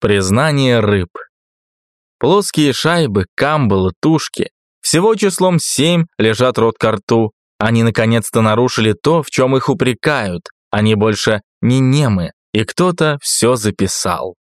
Признание рыб. Плоские шайбы, камбалы, тушки. Всего числом семь лежат рот ко рту. Они наконец-то нарушили то, в чем их упрекают. Они больше не немы, и кто-то все записал.